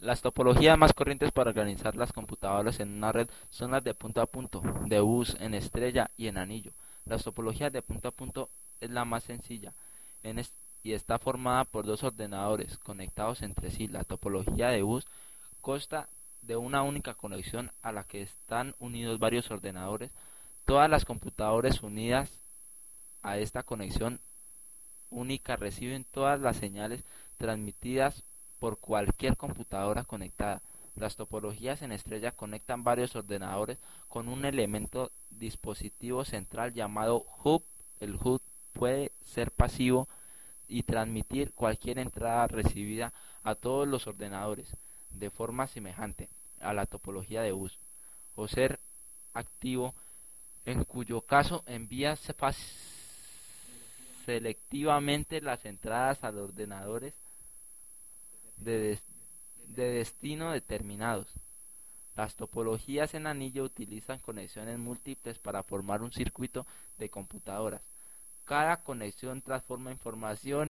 Las topologías más corrientes para organizar las computadoras en una red son las de punto a punto, de bus, en estrella y en anillo. La topología de punto a punto es la más sencilla y está formada por dos ordenadores conectados entre sí. La topología de bus consta de una única conexión a la que están unidos varios ordenadores. Todas las computadoras unidas a esta conexión única reciben todas las señales transmitidas por cualquier computadora conectada. Las topologías en estrella conectan varios ordenadores con un elemento dispositivo central llamado hub. El hub puede ser pasivo y transmitir cualquier entrada recibida a todos los ordenadores de forma semejante a la topología de bus o ser activo en cuyo caso envía selectivamente las entradas a los ordenadores de, destino determinados. Las topologías en anillo utilizan conexiones múltiples para formar un circuito de computadoras. Cada conexión transforma información